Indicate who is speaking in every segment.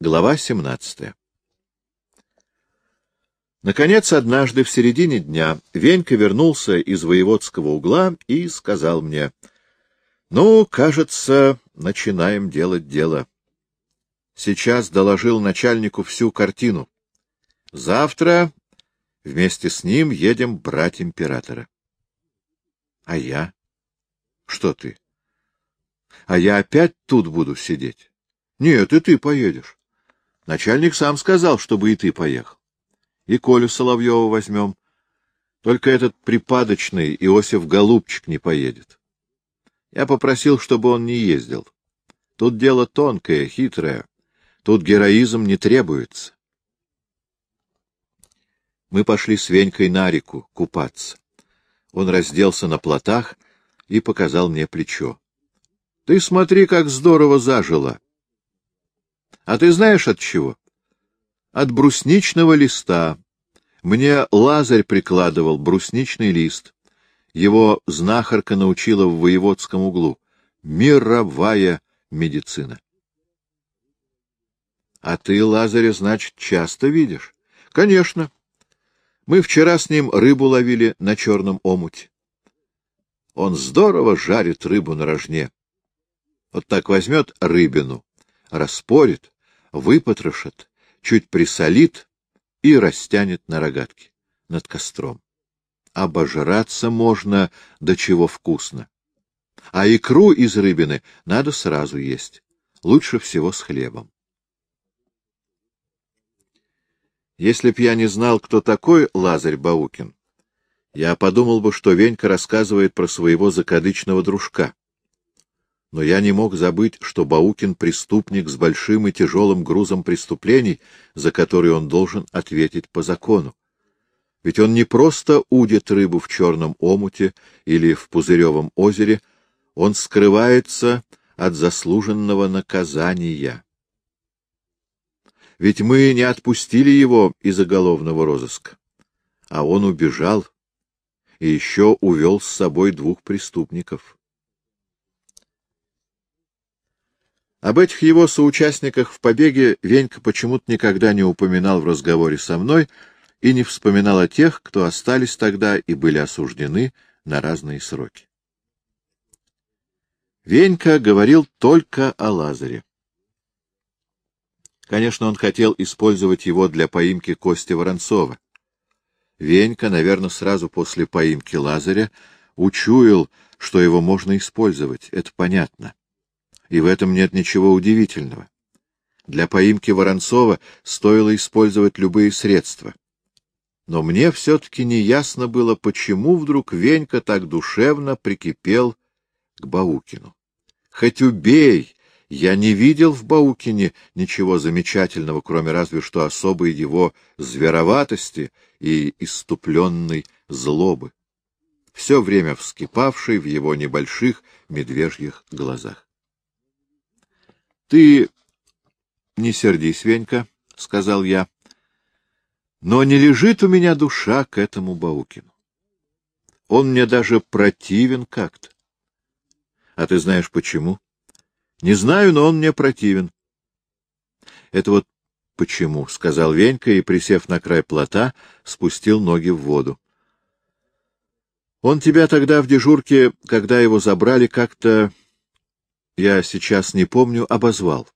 Speaker 1: Глава 17 Наконец, однажды в середине дня Венька вернулся из воеводского угла и сказал мне, — Ну, кажется, начинаем делать дело. Сейчас доложил начальнику всю картину. Завтра вместе с ним едем брать императора. — А я? — Что ты? — А я опять тут буду сидеть. — Нет, и ты поедешь. Начальник сам сказал, чтобы и ты поехал и Колю Соловьева возьмем. Только этот припадочный Иосиф Голубчик не поедет. Я попросил, чтобы он не ездил. Тут дело тонкое, хитрое. Тут героизм не требуется. Мы пошли с Венькой на реку купаться. Он разделся на плотах и показал мне плечо. — Ты смотри, как здорово зажило. — А ты знаешь от чего? от брусничного листа. Мне Лазарь прикладывал брусничный лист. Его знахарка научила в воеводском углу. Мировая медицина. — А ты Лазаря, значит, часто видишь? — Конечно. Мы вчера с ним рыбу ловили на черном омуте. Он здорово жарит рыбу на рожне. Вот так возьмет рыбину, распорит, выпотрошит чуть присолит и растянет на рогатке над костром. Обожраться можно до чего вкусно. А икру из рыбины надо сразу есть, лучше всего с хлебом. Если б я не знал, кто такой Лазарь Баукин, я подумал бы, что Венька рассказывает про своего закадычного дружка но я не мог забыть, что Баукин — преступник с большим и тяжелым грузом преступлений, за которые он должен ответить по закону. Ведь он не просто удит рыбу в черном омуте или в пузыревом озере, он скрывается от заслуженного наказания. Ведь мы не отпустили его из оголовного розыска, а он убежал и еще увел с собой двух преступников. Об этих его соучастниках в побеге Венька почему-то никогда не упоминал в разговоре со мной и не вспоминал о тех, кто остались тогда и были осуждены на разные сроки. Венька говорил только о Лазаре. Конечно, он хотел использовать его для поимки Кости Воронцова. Венька, наверное, сразу после поимки Лазаря, учуял, что его можно использовать, это понятно и в этом нет ничего удивительного. Для поимки Воронцова стоило использовать любые средства. Но мне все-таки неясно было, почему вдруг Венька так душевно прикипел к Баукину. Хоть убей, я не видел в Баукине ничего замечательного, кроме разве что особой его звероватости и иступленной злобы, все время вскипавшей в его небольших медвежьих глазах. — Ты не сердись, Венька, — сказал я, — но не лежит у меня душа к этому Баукину. Он мне даже противен как-то. А ты знаешь почему? Не знаю, но он мне противен. Это вот почему, — сказал Венька и, присев на край плота, спустил ноги в воду. Он тебя тогда в дежурке, когда его забрали, как-то я сейчас не помню, обозвал.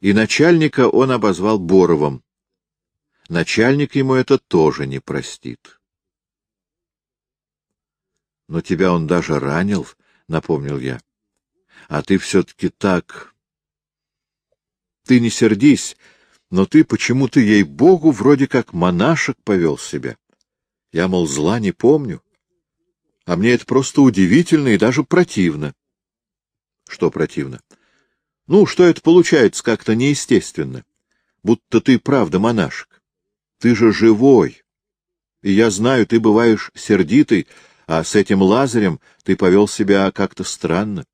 Speaker 1: И начальника он обозвал Боровым. Начальник ему это тоже не простит. Но тебя он даже ранил, — напомнил я. А ты все-таки так... Ты не сердись, но ты почему-то, ей-богу, вроде как монашек повел себя. Я, мол, зла не помню. А мне это просто удивительно и даже противно. Что противно? Ну, что это получается как-то неестественно. Будто ты правда монашек. Ты же живой. И я знаю, ты бываешь сердитый, а с этим Лазарем ты повел себя как-то странно.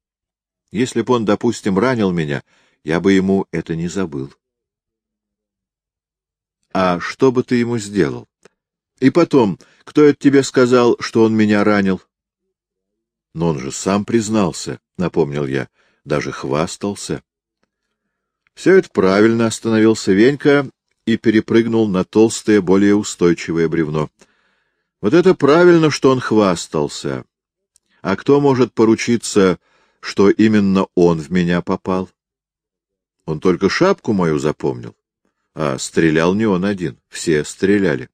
Speaker 1: Если б он, допустим, ранил меня, я бы ему это не забыл. А что бы ты ему сделал? И потом, кто это тебе сказал, что он меня ранил? Но он же сам признался, — напомнил я, — даже хвастался. — Все это правильно, — остановился Венька и перепрыгнул на толстое, более устойчивое бревно. — Вот это правильно, что он хвастался. А кто может поручиться, что именно он в меня попал? Он только шапку мою запомнил. А стрелял не он один, все стреляли.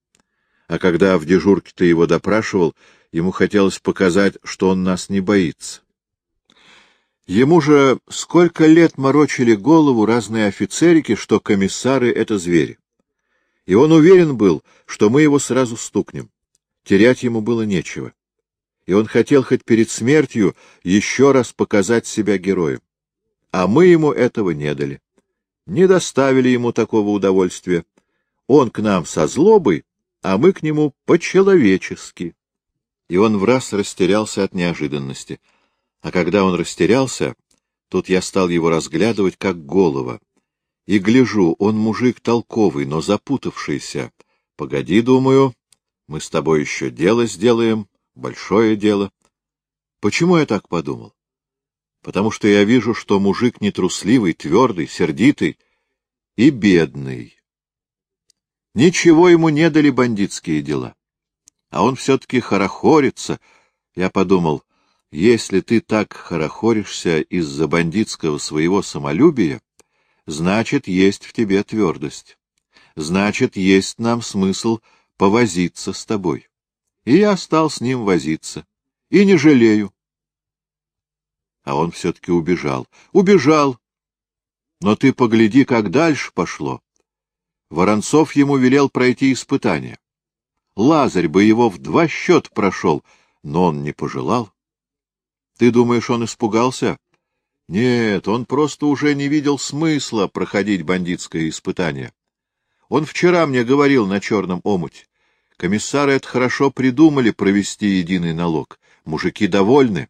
Speaker 1: А когда в дежурке ты его допрашивал, ему хотелось показать, что он нас не боится. Ему же сколько лет морочили голову разные офицерики, что комиссары — это звери. И он уверен был, что мы его сразу стукнем. Терять ему было нечего. И он хотел хоть перед смертью еще раз показать себя героем. А мы ему этого не дали не доставили ему такого удовольствия. Он к нам со злобой, а мы к нему по-человечески. И он в раз растерялся от неожиданности. А когда он растерялся, тут я стал его разглядывать как голова. И гляжу, он мужик толковый, но запутавшийся. Погоди, думаю, мы с тобой еще дело сделаем, большое дело. Почему я так подумал? потому что я вижу, что мужик нетрусливый, твердый, сердитый и бедный. Ничего ему не дали бандитские дела. А он все-таки хорохорится. Я подумал, если ты так хорохоришься из-за бандитского своего самолюбия, значит, есть в тебе твердость. Значит, есть нам смысл повозиться с тобой. И я стал с ним возиться. И не жалею. А он все-таки убежал. Убежал! Но ты погляди, как дальше пошло. Воронцов ему велел пройти испытание. Лазарь бы его в два счет прошел, но он не пожелал. Ты думаешь, он испугался? Нет, он просто уже не видел смысла проходить бандитское испытание. Он вчера мне говорил на черном омуте. Комиссары это хорошо придумали провести единый налог. Мужики довольны.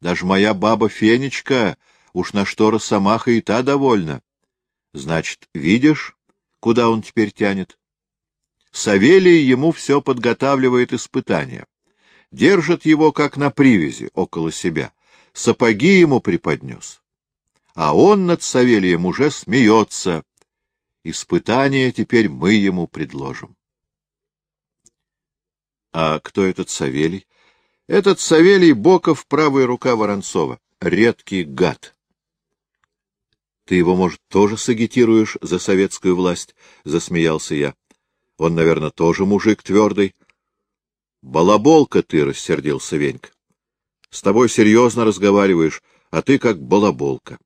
Speaker 1: Даже моя баба Фенечка, уж на что Росомаха и та довольна. Значит, видишь, куда он теперь тянет? Савелий ему все подготавливает испытания. Держит его, как на привязи, около себя. Сапоги ему преподнес. А он над Савелием уже смеется. Испытание теперь мы ему предложим. А кто этот Савелий? Этот Савелий Боков — правая рука Воронцова. Редкий гад. Ты его, может, тоже сагитируешь за советскую власть? — засмеялся я. Он, наверное, тоже мужик твердый. — Балаболка ты, — рассердился Венька. — С тобой серьезно разговариваешь, а ты как балаболка.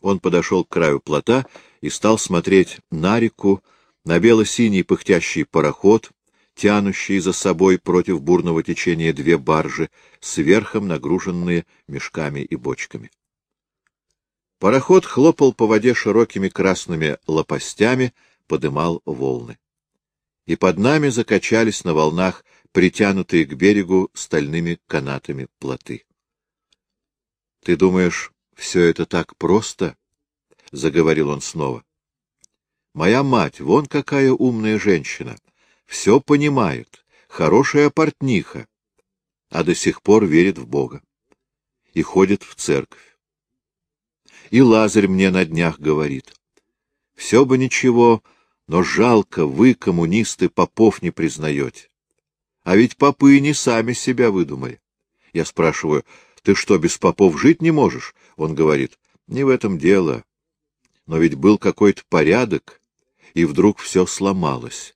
Speaker 1: Он подошел к краю плота и стал смотреть на реку, на бело-синий пыхтящий пароход, тянущие за собой против бурного течения две баржи, сверхом нагруженные мешками и бочками. Пароход хлопал по воде широкими красными лопастями, подымал волны. И под нами закачались на волнах притянутые к берегу стальными канатами плоты. — Ты думаешь, все это так просто? — заговорил он снова. — Моя мать, вон какая умная женщина! все понимает, хорошая портниха, а до сих пор верит в Бога и ходит в церковь. И Лазарь мне на днях говорит, все бы ничего, но жалко, вы, коммунисты, попов не признаете. А ведь попы не сами себя выдумали. Я спрашиваю, ты что, без попов жить не можешь? Он говорит, не в этом дело. Но ведь был какой-то порядок, и вдруг все сломалось.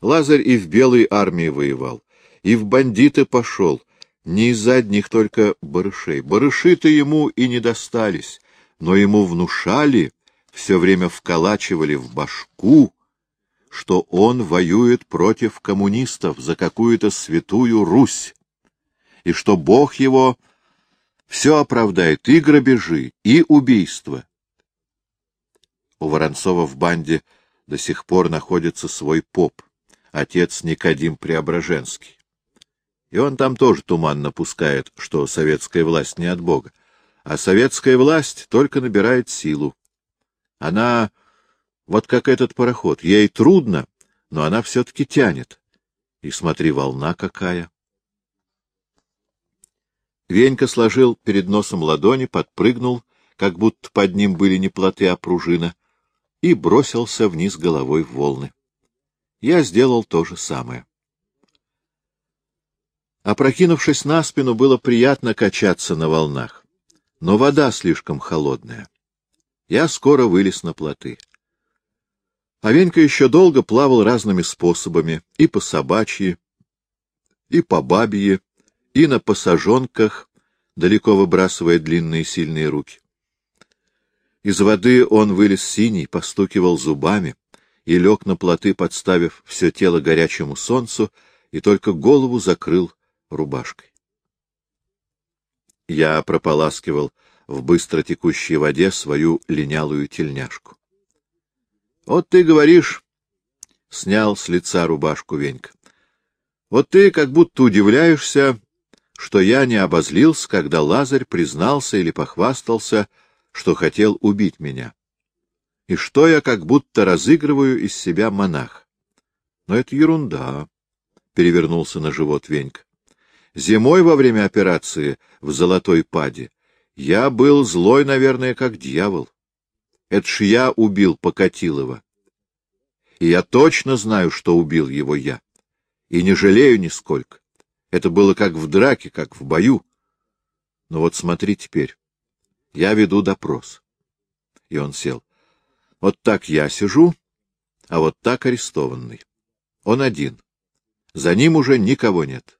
Speaker 1: Лазарь и в белой армии воевал, и в бандиты пошел, не из-за одних только барышей. Барыши-то ему и не достались, но ему внушали, все время вколачивали в башку, что он воюет против коммунистов за какую-то святую Русь, и что Бог его все оправдает и грабежи, и убийства. У Воронцова в банде до сих пор находится свой поп отец Никодим Преображенский. И он там тоже туманно пускает, что советская власть не от Бога, а советская власть только набирает силу. Она вот как этот пароход, ей трудно, но она все-таки тянет. И смотри, волна какая. Венька сложил перед носом ладони, подпрыгнул, как будто под ним были не плоты, а пружина, и бросился вниз головой в волны. Я сделал то же самое. Опрокинувшись на спину, было приятно качаться на волнах, но вода слишком холодная. Я скоро вылез на плоты. А еще долго плавал разными способами, и по собачьи, и по бабье, и на посажонках, далеко выбрасывая длинные сильные руки. Из воды он вылез синий, постукивал зубами и лег на плоты, подставив все тело горячему солнцу, и только голову закрыл рубашкой. Я прополаскивал в быстро текущей воде свою линялую тельняшку. — Вот ты говоришь, — снял с лица рубашку Венька, — вот ты как будто удивляешься, что я не обозлился, когда Лазарь признался или похвастался, что хотел убить меня, и что я как будто разыгрываю из себя монах. Но это ерунда, — перевернулся на живот Венька. Зимой во время операции в Золотой Паде я был злой, наверное, как дьявол. Это ж я убил Покатилова. И я точно знаю, что убил его я. И не жалею нисколько. Это было как в драке, как в бою. Но вот смотри теперь. Я веду допрос. И он сел. Вот так я сижу, а вот так арестованный. Он один. За ним уже никого нет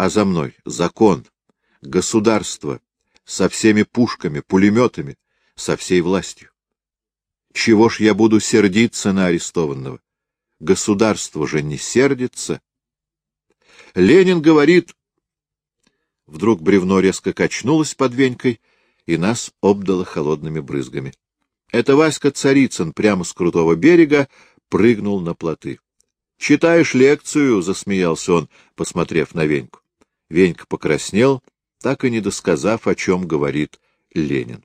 Speaker 1: а за мной закон, государство со всеми пушками, пулеметами, со всей властью. Чего ж я буду сердиться на арестованного? Государство же не сердится. Ленин говорит... Вдруг бревно резко качнулось под венькой, и нас обдало холодными брызгами. Это Васька Царицын прямо с крутого берега прыгнул на плоты. — Читаешь лекцию? — засмеялся он, посмотрев на Веньку. Венька покраснел, так и не досказав, о чем говорит Ленин.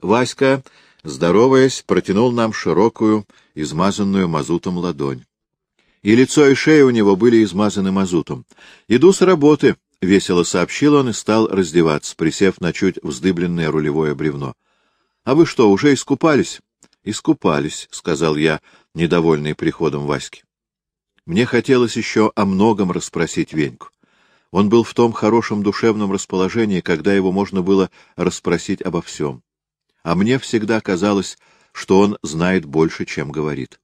Speaker 1: Васька, здороваясь, протянул нам широкую, измазанную мазутом ладонь. И лицо и шея у него были измазаны мазутом. «Иду с работы», — весело сообщил он и стал раздеваться, присев на чуть вздыбленное рулевое бревно. «А вы что, уже искупались?» «Искупались», — сказал я, недовольный приходом Васьки. Мне хотелось еще о многом расспросить Веньку. Он был в том хорошем душевном расположении, когда его можно было расспросить обо всем. А мне всегда казалось, что он знает больше, чем говорит.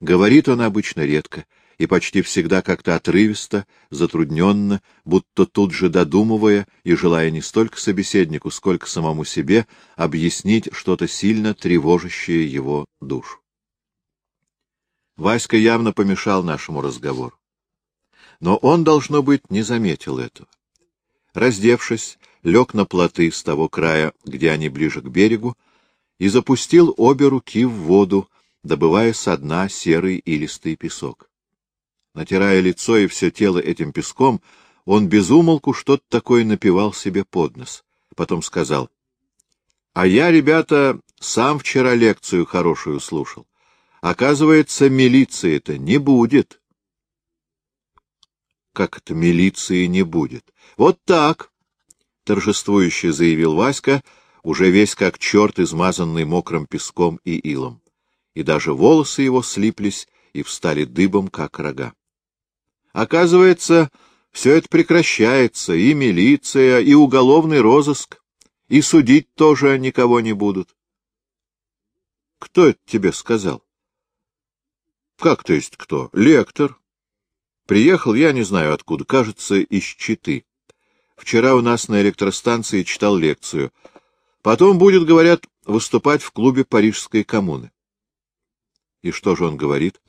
Speaker 1: Говорит он обычно редко, и почти всегда как-то отрывисто, затрудненно, будто тут же додумывая и желая не столько собеседнику, сколько самому себе объяснить что-то сильно тревожащее его душу. Васька явно помешал нашему разговору. Но он, должно быть, не заметил этого. Раздевшись, лег на плоты с того края, где они ближе к берегу, и запустил обе руки в воду, добывая со дна серый илистый песок. Натирая лицо и все тело этим песком, он безумолку что-то такое напевал себе под нос. Потом сказал, — А я, ребята, сам вчера лекцию хорошую слушал. Оказывается, милиции-то не будет. Как это милиции не будет? Вот так, — торжествующе заявил Васька, уже весь как черт, измазанный мокрым песком и илом. И даже волосы его слиплись и встали дыбом, как рога. Оказывается, все это прекращается, и милиция, и уголовный розыск, и судить тоже никого не будут. Кто это тебе сказал? — Как то есть кто? — Лектор. Приехал, я не знаю откуда, кажется, из Читы. Вчера у нас на электростанции читал лекцию. Потом будет, говорят, выступать в клубе Парижской коммуны. И что же он говорит?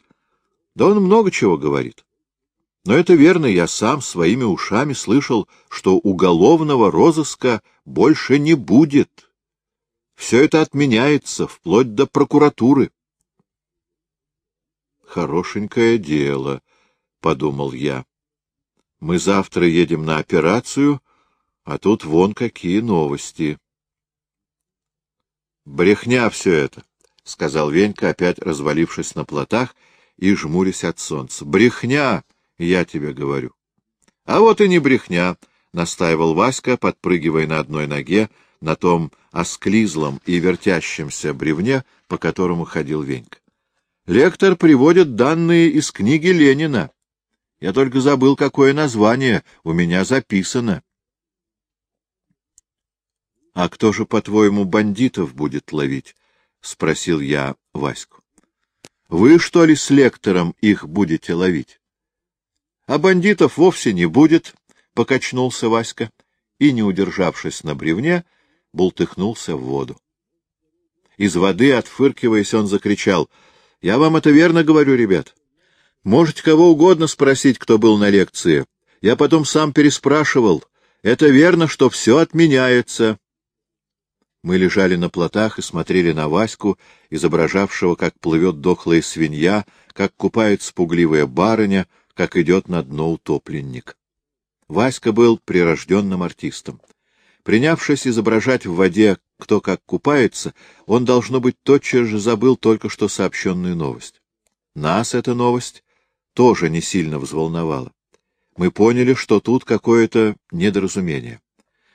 Speaker 1: Да он много чего говорит. Но это верно, я сам своими ушами слышал, что уголовного розыска больше не будет. Все это отменяется, вплоть до прокуратуры. Хорошенькое дело, — подумал я. Мы завтра едем на операцию, а тут вон какие новости. Брехня все это, — сказал Венька, опять развалившись на плотах и жмурясь от солнца. Брехня, я тебе говорю. А вот и не брехня, — настаивал Васька, подпрыгивая на одной ноге на том осклизлом и вертящемся бревне, по которому ходил Венька. Лектор приводит данные из книги Ленина. Я только забыл, какое название у меня записано. — А кто же, по-твоему, бандитов будет ловить? — спросил я Ваську. — Вы, что ли, с лектором их будете ловить? — А бандитов вовсе не будет, — покачнулся Васька и, не удержавшись на бревне, бултыхнулся в воду. Из воды, отфыркиваясь, он закричал — я вам это верно говорю, ребят. Можете кого угодно спросить, кто был на лекции. Я потом сам переспрашивал. Это верно, что все отменяется. Мы лежали на плотах и смотрели на Ваську, изображавшего, как плывет дохлая свинья, как купается пугливая барыня, как идет на дно утопленник. Васька был прирожденным артистом. Принявшись изображать в воде кто как купается, он, должно быть, тотчас же забыл только что сообщенную новость. Нас эта новость тоже не сильно взволновала. Мы поняли, что тут какое-то недоразумение.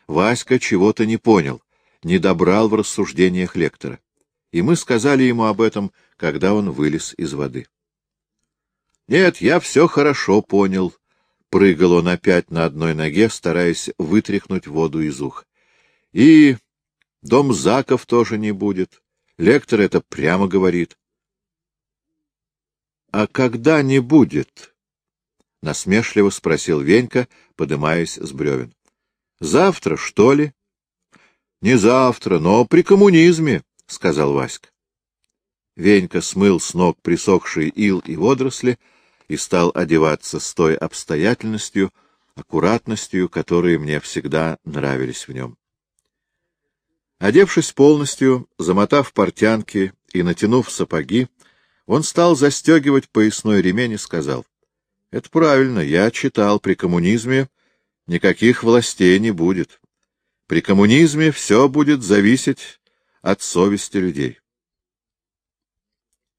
Speaker 1: Васька чего-то не понял, не добрал в рассуждениях лектора. И мы сказали ему об этом, когда он вылез из воды. — Нет, я все хорошо понял. Прыгал он опять на одной ноге, стараясь вытряхнуть воду из уха. — И Дом Заков тоже не будет. Лектор это прямо говорит. — А когда не будет? — насмешливо спросил Венька, подымаясь с бревен. — Завтра, что ли? — Не завтра, но при коммунизме, — сказал Васька. Венька смыл с ног присохший ил и водоросли и стал одеваться с той обстоятельностью, аккуратностью, которые мне всегда нравились в нем. Одевшись полностью, замотав портянки и натянув сапоги, он стал застегивать поясной ремень и сказал, — Это правильно, я читал, при коммунизме никаких властей не будет. При коммунизме все будет зависеть от совести людей.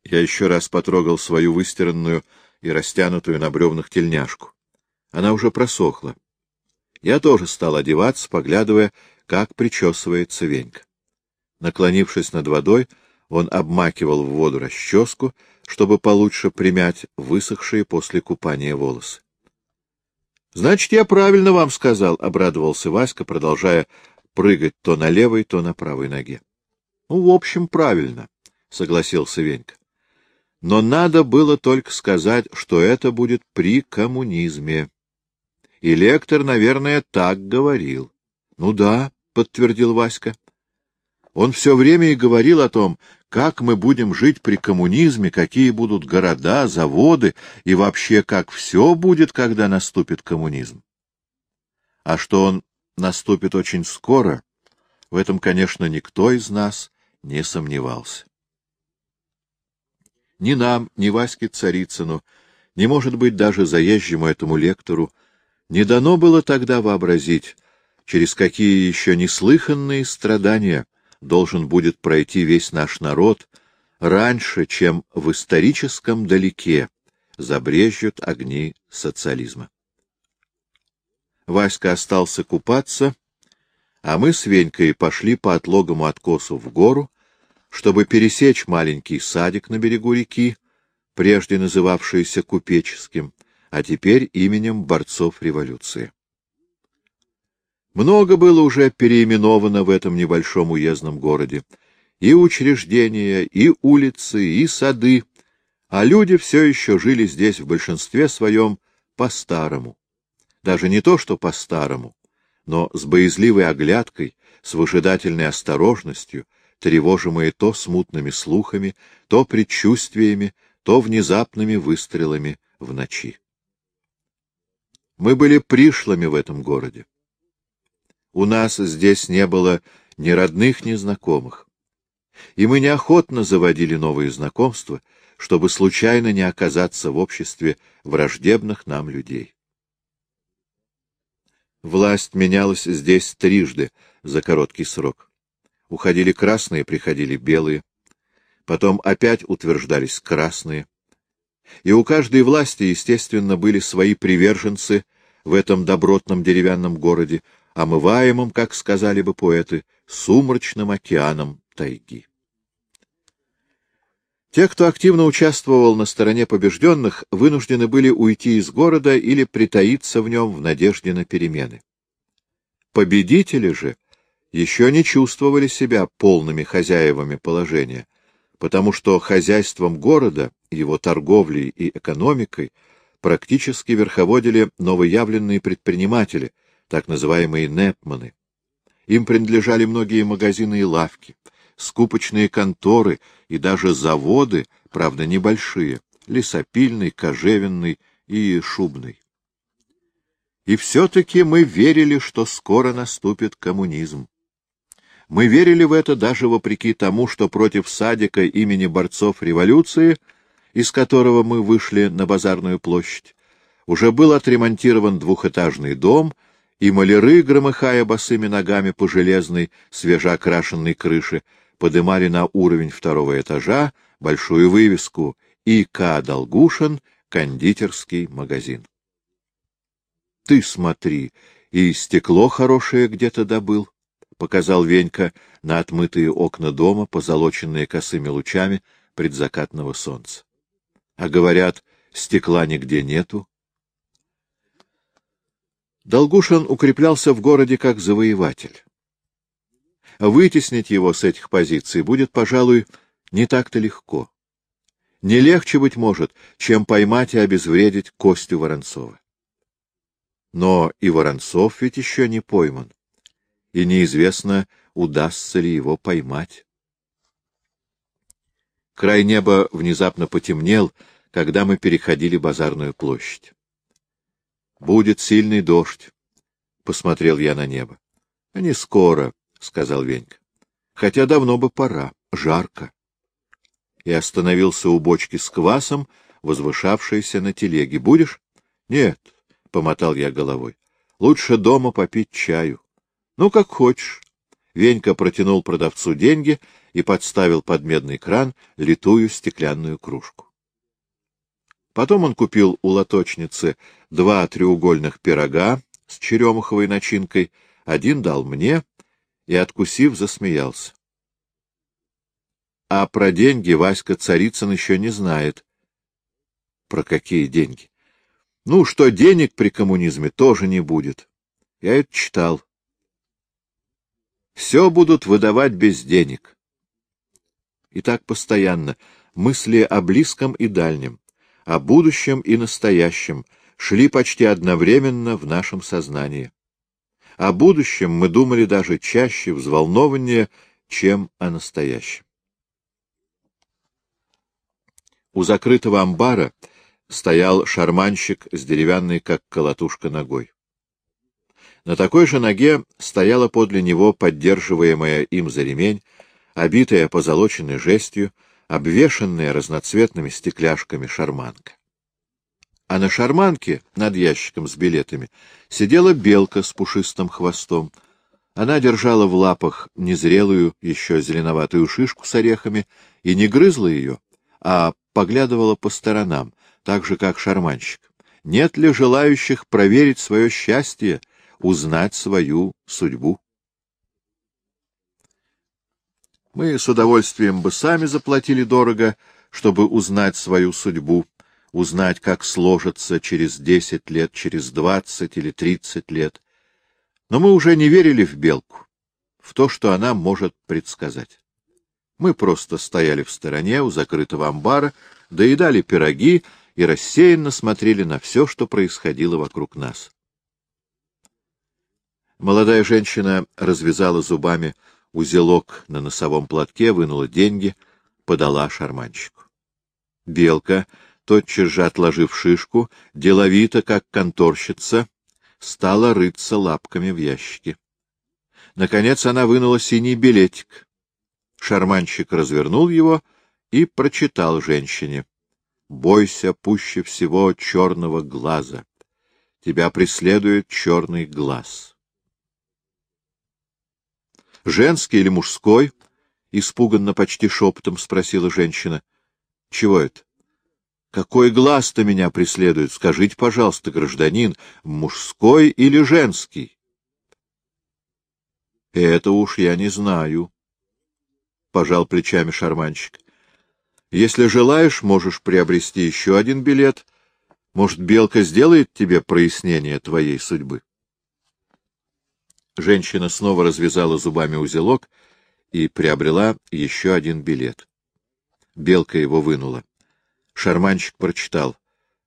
Speaker 1: Я еще раз потрогал свою выстиранную и растянутую на бревнах тельняшку. Она уже просохла. Я тоже стал одеваться, поглядывая, как причесывается Венька. Наклонившись над водой, он обмакивал в воду расческу, чтобы получше примять высохшие после купания волосы. — Значит, я правильно вам сказал, — обрадовался Васька, продолжая прыгать то на левой, то на правой ноге. — Ну, в общем, правильно, — согласился Венька. Но надо было только сказать, что это будет при коммунизме. И лектор, наверное, так говорил. — Ну да, — подтвердил Васька. Он все время и говорил о том, как мы будем жить при коммунизме, какие будут города, заводы и вообще, как все будет, когда наступит коммунизм. А что он наступит очень скоро, в этом, конечно, никто из нас не сомневался. Ни нам, ни Ваське Царицыну, не может быть даже заезжему этому лектору, не дано было тогда вообразить, через какие еще неслыханные страдания должен будет пройти весь наш народ раньше, чем в историческом далеке забрежут огни социализма. Васька остался купаться, а мы с Венькой пошли по отлогому откосу в гору, чтобы пересечь маленький садик на берегу реки, прежде называвшийся Купеческим, а теперь именем борцов революции. Много было уже переименовано в этом небольшом уездном городе. И учреждения, и улицы, и сады, а люди все еще жили здесь в большинстве своем по-старому. Даже не то, что по-старому, но с боязливой оглядкой, с выжидательной осторожностью, тревожимые то смутными слухами, то предчувствиями, то внезапными выстрелами в ночи. Мы были пришлыми в этом городе. У нас здесь не было ни родных, ни знакомых. И мы неохотно заводили новые знакомства, чтобы случайно не оказаться в обществе враждебных нам людей. Власть менялась здесь трижды за короткий срок. Уходили красные, приходили белые. Потом опять утверждались красные. И у каждой власти, естественно, были свои приверженцы в этом добротном деревянном городе, омываемым, как сказали бы поэты, сумрачным океаном тайги. Те, кто активно участвовал на стороне побежденных, вынуждены были уйти из города или притаиться в нем в надежде на перемены. Победители же еще не чувствовали себя полными хозяевами положения, потому что хозяйством города, его торговлей и экономикой практически верховодили новоявленные предприниматели, так называемые непманы. Им принадлежали многие магазины и лавки, скупочные конторы и даже заводы, правда, небольшие, лесопильный, кожевенный и шубный. И все-таки мы верили, что скоро наступит коммунизм. Мы верили в это даже вопреки тому, что против садика имени борцов революции, из которого мы вышли на базарную площадь, уже был отремонтирован двухэтажный дом, и маляры, громыхая босыми ногами по железной, свежеокрашенной крыше, подымали на уровень второго этажа большую вывеску «И.К. Долгушин. Кондитерский магазин». «Ты смотри, и стекло хорошее где-то добыл», — показал Венька на отмытые окна дома, позолоченные косыми лучами предзакатного солнца. «А говорят, стекла нигде нету». Долгушин укреплялся в городе как завоеватель. Вытеснить его с этих позиций будет, пожалуй, не так-то легко. Не легче, быть может, чем поймать и обезвредить Костю Воронцова. Но и Воронцов ведь еще не пойман, и неизвестно, удастся ли его поймать. Край неба внезапно потемнел, когда мы переходили базарную площадь. «Будет сильный дождь», — посмотрел я на небо. — Не скоро, — сказал Венька. — Хотя давно бы пора. Жарко. И остановился у бочки с квасом, возвышавшейся на телеге. — Будешь? — Нет, — помотал я головой. — Лучше дома попить чаю. — Ну, как хочешь. Венька протянул продавцу деньги и подставил под медный кран литую стеклянную кружку. Потом он купил у лоточницы два треугольных пирога с черемуховой начинкой, один дал мне, и, откусив, засмеялся. А про деньги Васька Царицын еще не знает. Про какие деньги? Ну, что денег при коммунизме тоже не будет. Я это читал. Все будут выдавать без денег. И так постоянно. Мысли о близком и дальнем, о будущем и настоящем шли почти одновременно в нашем сознании. О будущем мы думали даже чаще, взволнованнее, чем о настоящем. У закрытого амбара стоял шарманщик с деревянной, как колотушка, ногой. На такой же ноге стояла подле него поддерживаемая им за ремень, обитая позолоченной жестью, обвешанная разноцветными стекляшками шарманка а на шарманке над ящиком с билетами сидела белка с пушистым хвостом. Она держала в лапах незрелую, еще зеленоватую шишку с орехами и не грызла ее, а поглядывала по сторонам, так же, как шарманщик. Нет ли желающих проверить свое счастье, узнать свою судьбу? Мы с удовольствием бы сами заплатили дорого, чтобы узнать свою судьбу, узнать, как сложится через десять лет, через двадцать или тридцать лет. Но мы уже не верили в белку, в то, что она может предсказать. Мы просто стояли в стороне у закрытого амбара, доедали пироги и рассеянно смотрели на все, что происходило вокруг нас. Молодая женщина развязала зубами узелок на носовом платке, вынула деньги, подала шарманщику. Белка тотчас же отложив шишку, деловито, как конторщица, стала рыться лапками в ящике. Наконец она вынула синий билетик. Шарманщик развернул его и прочитал женщине. «Бойся пуще всего черного глаза. Тебя преследует черный глаз». «Женский или мужской?» — испуганно почти шепотом спросила женщина. «Чего это?» Какой глаз-то меня преследует? Скажите, пожалуйста, гражданин, мужской или женский? — Это уж я не знаю, — пожал плечами шарманщик. — Если желаешь, можешь приобрести еще один билет. Может, Белка сделает тебе прояснение твоей судьбы? Женщина снова развязала зубами узелок и приобрела еще один билет. Белка его вынула. Шарманщик прочитал.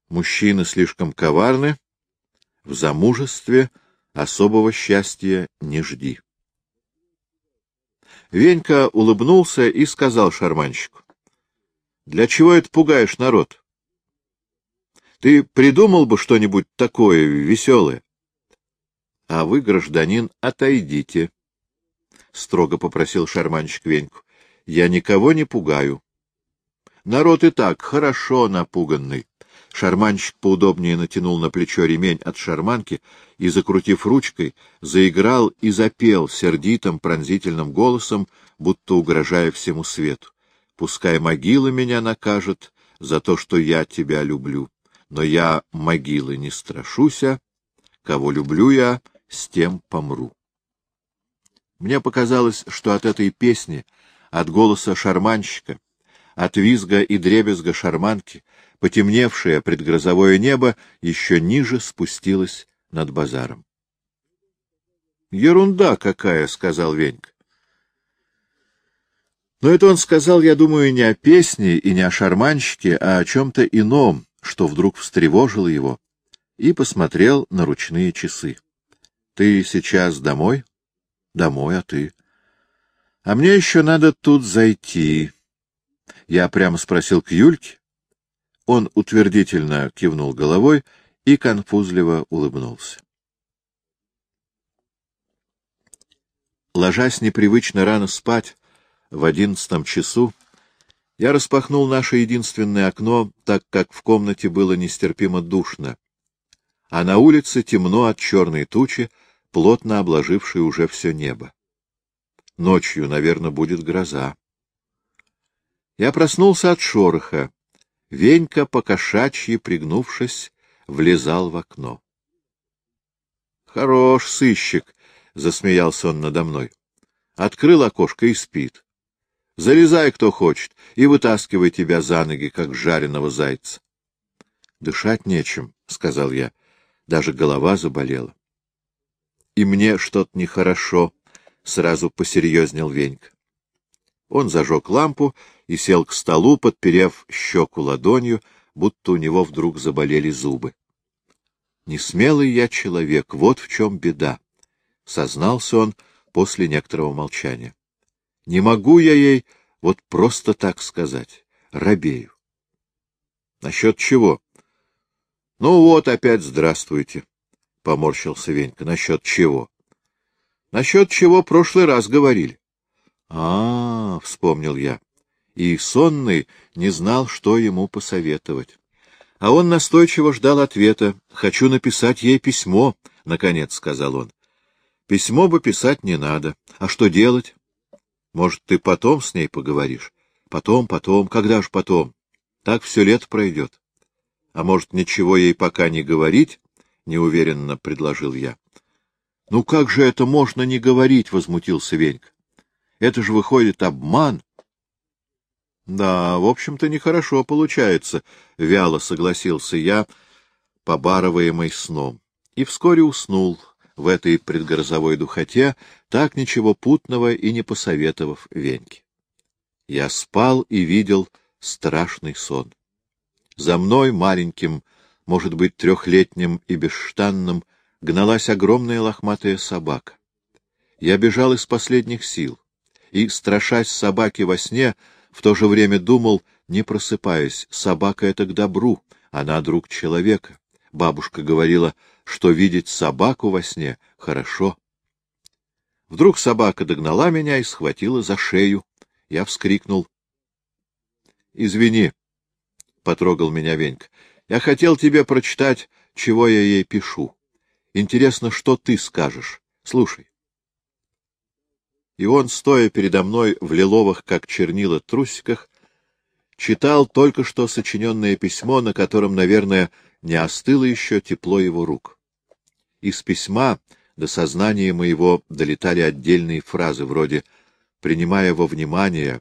Speaker 1: Мужчины слишком коварны, в замужестве особого счастья не жди. Венька улыбнулся и сказал шарманщику. — Для чего это пугаешь народ? Ты придумал бы что-нибудь такое веселое? — А вы, гражданин, отойдите, — строго попросил шарманщик Веньку. — Я никого не пугаю. Народ и так хорошо напуганный. Шарманщик поудобнее натянул на плечо ремень от шарманки и, закрутив ручкой, заиграл и запел сердитым пронзительным голосом, будто угрожая всему свету. «Пускай могила меня накажет за то, что я тебя люблю, но я могилы не страшуся, кого люблю я, с тем помру». Мне показалось, что от этой песни, от голоса шарманщика, от визга и дребезга шарманки, потемневшее предгрозовое небо еще ниже спустилось над базаром. — Ерунда какая, — сказал Венька. Но это он сказал, я думаю, не о песне и не о шарманщике, а о чем-то ином, что вдруг встревожило его, и посмотрел на ручные часы. — Ты сейчас домой? — Домой, а ты? — А мне еще надо тут зайти. Я прямо спросил к Юльке. Он утвердительно кивнул головой и конфузливо улыбнулся. Ложась непривычно рано спать, в одиннадцатом часу, я распахнул наше единственное окно, так как в комнате было нестерпимо душно, а на улице темно от черной тучи, плотно обложившей уже все небо. Ночью, наверное, будет гроза. Я проснулся от шороха. Венька, покошачьи пригнувшись, влезал в окно. — Хорош сыщик, — засмеялся он надо мной. Открыл окошко и спит. Залезай, кто хочет, и вытаскивай тебя за ноги, как жареного зайца. — Дышать нечем, — сказал я. Даже голова заболела. — И мне что-то нехорошо, — сразу посерьезнел Венька. Он зажег лампу и сел к столу, подперев щеку ладонью, будто у него вдруг заболели зубы. «Несмелый я человек, вот в чем беда», — сознался он после некоторого молчания. «Не могу я ей вот просто так сказать, робею». «Насчет чего?» «Ну вот опять здравствуйте», — поморщился Венька. «Насчет чего?» «Насчет чего прошлый раз говорили». А, -а, -а вспомнил я. И сонный не знал, что ему посоветовать. А он настойчиво ждал ответа. «Хочу написать ей письмо», — наконец сказал он. «Письмо бы писать не надо. А что делать? Может, ты потом с ней поговоришь? Потом, потом, когда ж потом? Так все лето пройдет. А может, ничего ей пока не говорить?» — неуверенно предложил я. «Ну как же это можно не говорить?» — возмутился Венька. Это же выходит обман. Да, в общем-то, нехорошо получается, — вяло согласился я, побарываемый сном, и вскоре уснул в этой предгрозовой духоте, так ничего путного и не посоветовав Веньке. Я спал и видел страшный сон. За мной, маленьким, может быть, трехлетним и бесштанным, гналась огромная лохматая собака. Я бежал из последних сил и, страшась собаки во сне, в то же время думал, не просыпаясь, собака — это к добру, она друг человека. Бабушка говорила, что видеть собаку во сне хорошо. Вдруг собака догнала меня и схватила за шею. Я вскрикнул. — Извини, — потрогал меня Венька, — я хотел тебе прочитать, чего я ей пишу. Интересно, что ты скажешь. Слушай и он, стоя передо мной в лиловых, как чернила, трусиках, читал только что сочиненное письмо, на котором, наверное, не остыло еще тепло его рук. Из письма до сознания моего долетали отдельные фразы, вроде «принимая во внимание,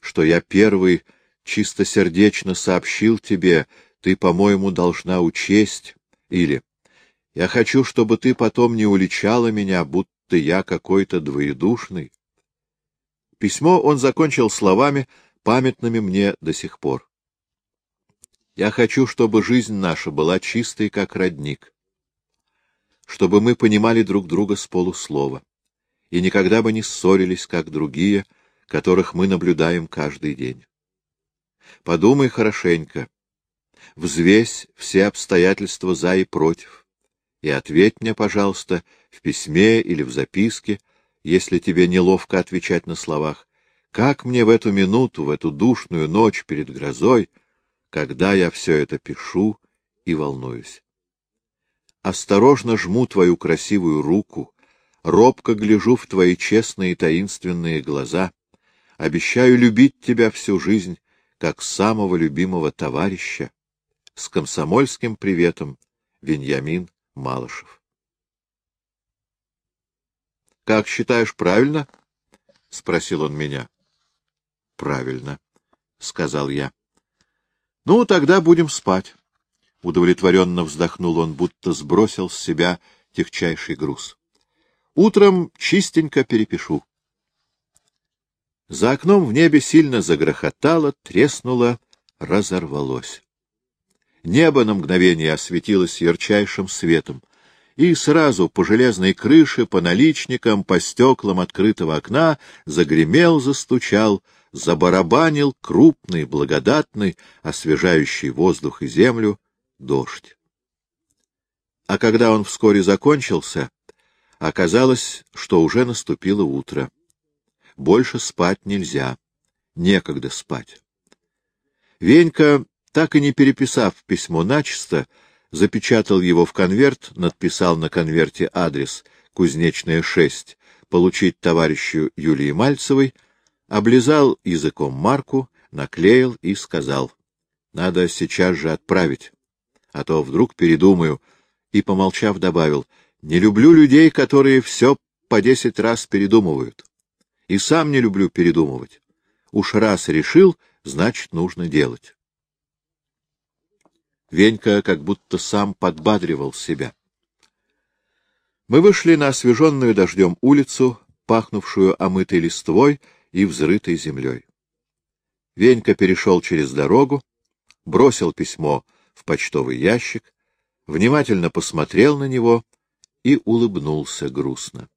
Speaker 1: что я первый чистосердечно сообщил тебе, ты, по-моему, должна учесть», или «я хочу, чтобы ты потом не уличала меня, будто я какой-то двоедушный». Письмо он закончил словами, памятными мне до сих пор. «Я хочу, чтобы жизнь наша была чистой, как родник» чтобы мы понимали друг друга с полуслова и никогда бы не ссорились, как другие, которых мы наблюдаем каждый день. Подумай хорошенько, взвесь все обстоятельства за и против, и ответь мне, пожалуйста, в письме или в записке, если тебе неловко отвечать на словах, как мне в эту минуту, в эту душную ночь перед грозой, когда я все это пишу и волнуюсь? Осторожно жму твою красивую руку, робко гляжу в твои честные таинственные глаза, обещаю любить тебя всю жизнь, как самого любимого товарища. С комсомольским приветом, Веньямин Малышев. — Как считаешь, правильно? — спросил он меня. — Правильно, — сказал я. — Ну, тогда будем спать. Удовлетворенно вздохнул он, будто сбросил с себя техчайший груз. Утром чистенько перепишу. За окном в небе сильно загрохотало, треснуло, разорвалось. Небо на мгновение осветилось ярчайшим светом, и сразу по железной крыше, по наличникам, по стеклам открытого окна загремел, застучал, забарабанил крупный, благодатный, освежающий воздух и землю дождь. А когда он вскоре закончился, оказалось, что уже наступило утро. Больше спать нельзя, некогда спать. Венька, так и не переписав письмо начисто, запечатал его в конверт, надписал на конверте адрес «Кузнечная 6», получить товарищу Юлии Мальцевой, облизал языком марку, наклеил и сказал, «Надо сейчас же отправить» а то вдруг передумаю, и, помолчав, добавил, не люблю людей, которые все по десять раз передумывают. И сам не люблю передумывать. Уж раз решил, значит, нужно делать. Венька как будто сам подбадривал себя. Мы вышли на освеженную дождем улицу, пахнувшую омытой листвой и взрытой землей. Венька перешел через дорогу, бросил письмо в почтовый ящик, внимательно посмотрел на него и улыбнулся грустно.